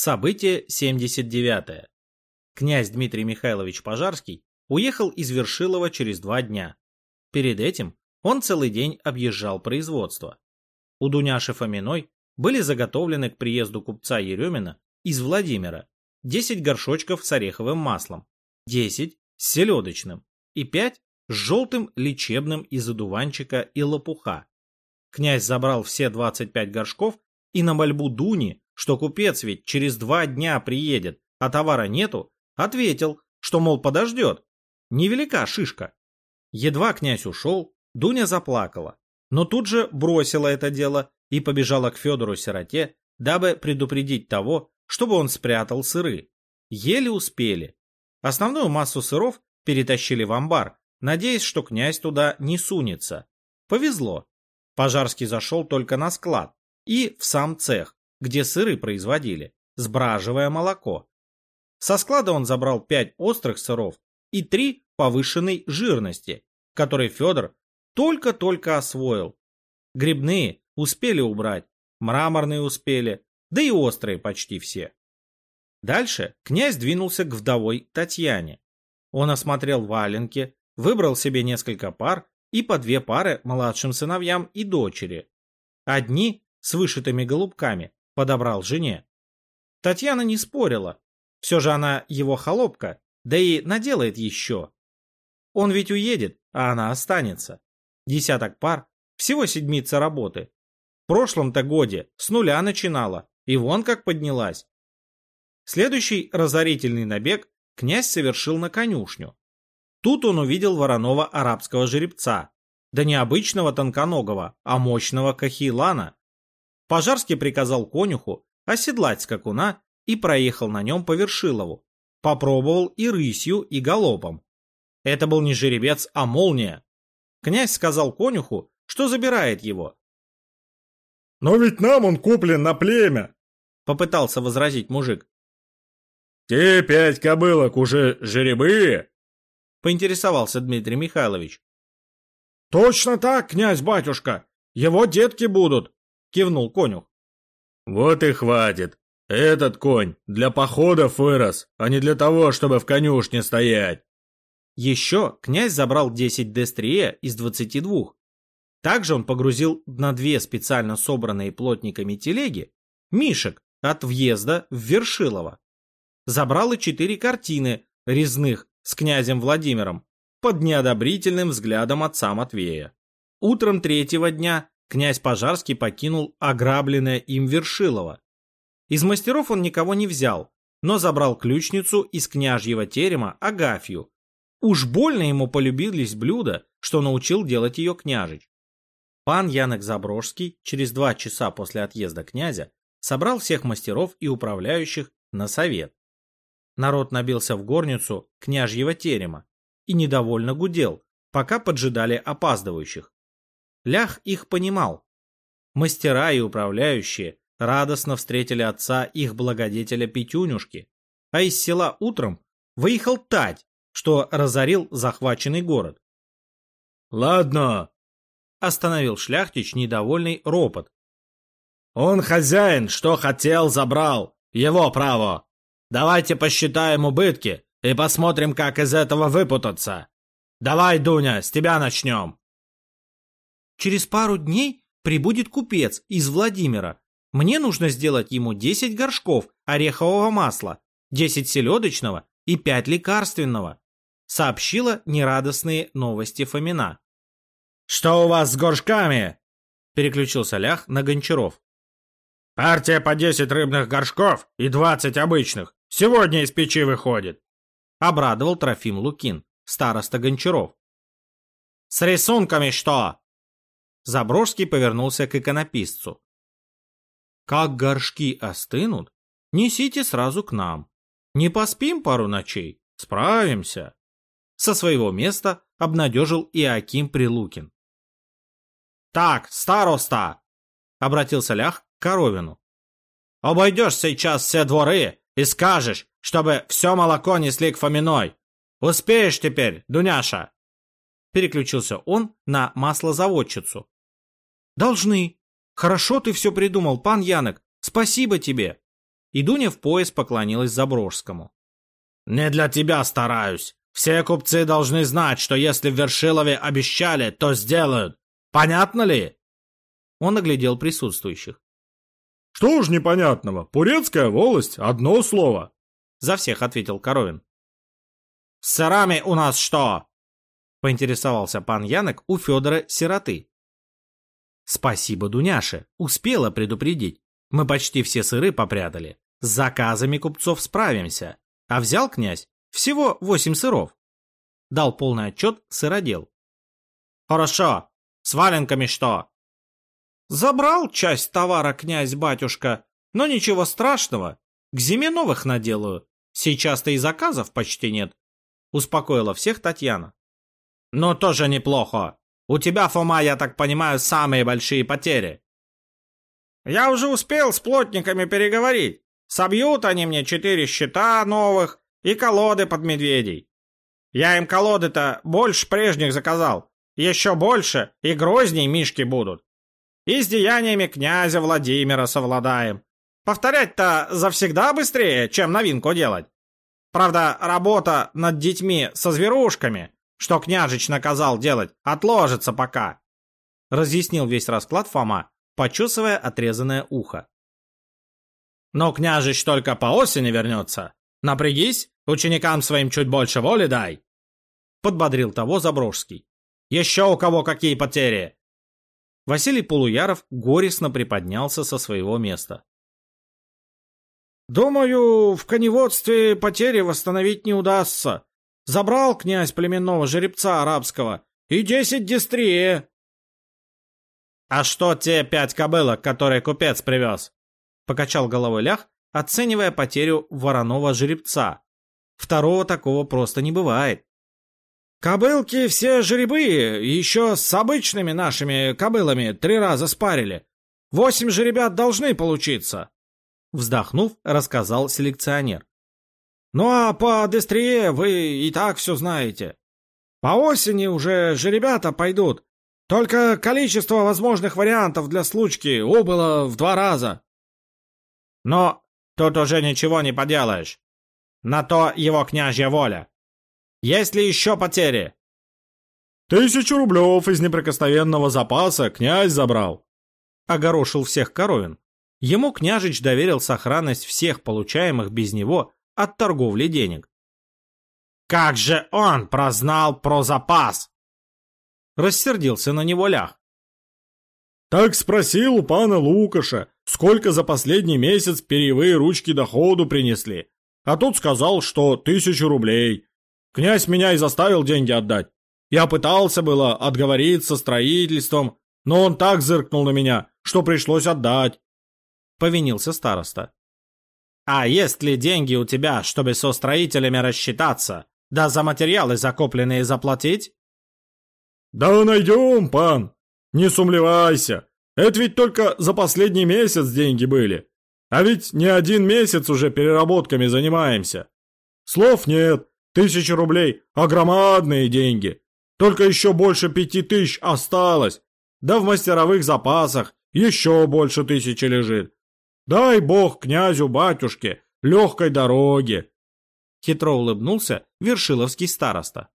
Событие 79. Князь Дмитрий Михайлович Пожарский уехал из Вершилова через два дня. Перед этим он целый день объезжал производство. У Дуняши Фоминой были заготовлены к приезду купца Еремина из Владимира 10 горшочков с ореховым маслом, 10 с селедочным и 5 с желтым лечебным из одуванчика и лопуха. Князь забрал все 25 горшков и на мольбу Дуни что купец ведь через два дня приедет, а товара нету, ответил, что, мол, подождет. Невелика шишка. Едва князь ушел, Дуня заплакала, но тут же бросила это дело и побежала к Федору-сироте, дабы предупредить того, чтобы он спрятал сыры. Еле успели. Основную массу сыров перетащили в амбар, надеясь, что князь туда не сунется. Повезло. Пожарский зашел только на склад и в сам цех, где сыры производили, сбраживая молоко. Со склада он забрал пять острых сыров и три повышенной жирности, которые Федор только-только освоил. Грибные успели убрать, мраморные успели, да и острые почти все. Дальше князь двинулся к вдовой Татьяне. Он осмотрел валенки, выбрал себе несколько пар и по две пары младшим сыновьям и дочери. Одни с вышитыми голубками, подобрал жене. Татьяна не спорила. Все же она его холопка, да и наделает еще. Он ведь уедет, а она останется. Десяток пар, всего седмица работы. В прошлом-то годе с нуля начинала, и вон как поднялась. Следующий разорительный набег князь совершил на конюшню. Тут он увидел вороного арабского жеребца, да не обычного тонконогого, а мощного кахилана, Пожарский приказал конюху оседлать скакуна и проехал на нем по Вершилову. Попробовал и рысью, и галопом. Это был не жеребец, а молния. Князь сказал конюху, что забирает его. «Но ведь нам он куплен на племя!» Попытался возразить мужик. «Те пять кобылок уже жеребые?» Поинтересовался Дмитрий Михайлович. «Точно так, князь-батюшка! Его детки будут!» — кивнул конюх. «Вот и хватит. Этот конь для походов вырос, а не для того, чтобы в конюшне стоять». Еще князь забрал 10 дестрия из 22. Также он погрузил на две специально собранные плотниками телеги мишек от въезда в Вершилово. Забрал и четыре картины резных с князем Владимиром под неодобрительным взглядом отца Матвея. Утром третьего дня князь Пожарский покинул ограбленное им Вершилово. Из мастеров он никого не взял, но забрал ключницу из княжьего терема Агафью. Уж больно ему полюбились блюда, что научил делать ее княжич. Пан Янок Заброжский через два часа после отъезда князя собрал всех мастеров и управляющих на совет. Народ набился в горницу княжьего терема и недовольно гудел, пока поджидали опаздывающих. Лях их понимал. Мастера и управляющие радостно встретили отца их благодетеля Петюнюшки, а из села утром выехал Тать, что разорил захваченный город. «Ладно», — остановил шляхтич недовольный ропот. «Он хозяин, что хотел, забрал. Его право. Давайте посчитаем убытки и посмотрим, как из этого выпутаться. Давай, Дуня, с тебя начнем». Через пару дней прибудет купец из Владимира. Мне нужно сделать ему 10 горшков орехового масла, 10 селедочного и 5 лекарственного», сообщила нерадостные новости Фомина. «Что у вас с горшками?» переключился Лях на Гончаров. «Партия по 10 рыбных горшков и 20 обычных. Сегодня из печи выходит», обрадовал Трофим Лукин, староста Гончаров. «С рисунками что?» Заброжский повернулся к иконописцу. «Как горшки остынут, несите сразу к нам. Не поспим пару ночей, справимся». Со своего места обнадежил Иаким Прилукин. «Так, староста!» — обратился Лях к Коровину. «Обойдешь сейчас все дворы и скажешь, чтобы все молоко несли к Фоминой. Успеешь теперь, Дуняша?» Переключился он на маслозаводчицу. «Должны. Хорошо ты все придумал, пан Янок. Спасибо тебе!» и Дуня в пояс поклонилась Заброжскому. «Не для тебя стараюсь. Все купцы должны знать, что если в Вершилове обещали, то сделают. Понятно ли?» Он оглядел присутствующих. «Что уж непонятного? Пурецкая волость — одно слово!» За всех ответил Коровин. «С сырами у нас что?» Поинтересовался пан Янок у Федора сироты. Спасибо, Дуняше, успела предупредить. Мы почти все сыры попрятали. С заказами купцов справимся. А взял князь всего восемь сыров. Дал полный отчет сыродел. Хорошо. С валенками что? Забрал часть товара князь-батюшка, но ничего страшного. К зиме новых наделаю. Сейчас-то и заказов почти нет. Успокоила всех Татьяна. Ну, тоже неплохо. У тебя, Фома, я так понимаю, самые большие потери. Я уже успел с плотниками переговорить. Собьют они мне четыре щита новых и колоды под медведей. Я им колоды-то больше прежних заказал. Еще больше и грозней мишки будут. И с деяниями князя Владимира совладаем. Повторять-то завсегда быстрее, чем новинку делать. Правда, работа над детьми со зверушками что княжич наказал делать, отложится пока. Разъяснил весь расклад Фома, почесывая отрезанное ухо. Но княжич только по осени вернется. Напрягись, ученикам своим чуть больше воли дай. Подбодрил того Заброжский. Еще у кого какие потери? Василий Полуяров горестно приподнялся со своего места. «Думаю, в коневодстве потери восстановить не удастся. Забрал князь племенного жеребца арабского и десять дистрие. А что те пять кобылок, которые купец привез? Покачал головой лях, оценивая потерю вороного жеребца. Второго такого просто не бывает. Кобылки все жеребые, еще с обычными нашими кобылами три раза спарили. Восемь жеребят должны получиться. Вздохнув, рассказал селекционер. Ну а по Дестрие вы и так все знаете. По осени уже же ребята пойдут. Только количество возможных вариантов для случки убыло в два раза. Но тут уже ничего не поделаешь. На то его княжья воля. Есть ли еще потери? Тысячу рублев из неприкосновенного запаса князь забрал. Огорошил всех Коровин. Ему княжич доверил сохранность всех получаемых без него от торговли денег. «Как же он прознал про запас?» Рассердился на него лях. «Так спросил у пана Лукаша, сколько за последний месяц перьевые ручки доходу принесли. А тот сказал, что тысячу рублей. Князь меня и заставил деньги отдать. Я пытался было отговориться строительством, но он так зыркнул на меня, что пришлось отдать. Повинился староста. А есть ли деньги у тебя, чтобы со строителями рассчитаться, да за материалы закупленные заплатить? Да найдем, пан. Не сумлевайся. Это ведь только за последний месяц деньги были. А ведь не один месяц уже переработками занимаемся. Слов нет. Тысячи рублей – огромадные деньги. Только еще больше пяти тысяч осталось. Да в мастеровых запасах еще больше тысячи лежит. Дай бог князю-батюшке легкой дороги. Хитро улыбнулся Вершиловский староста.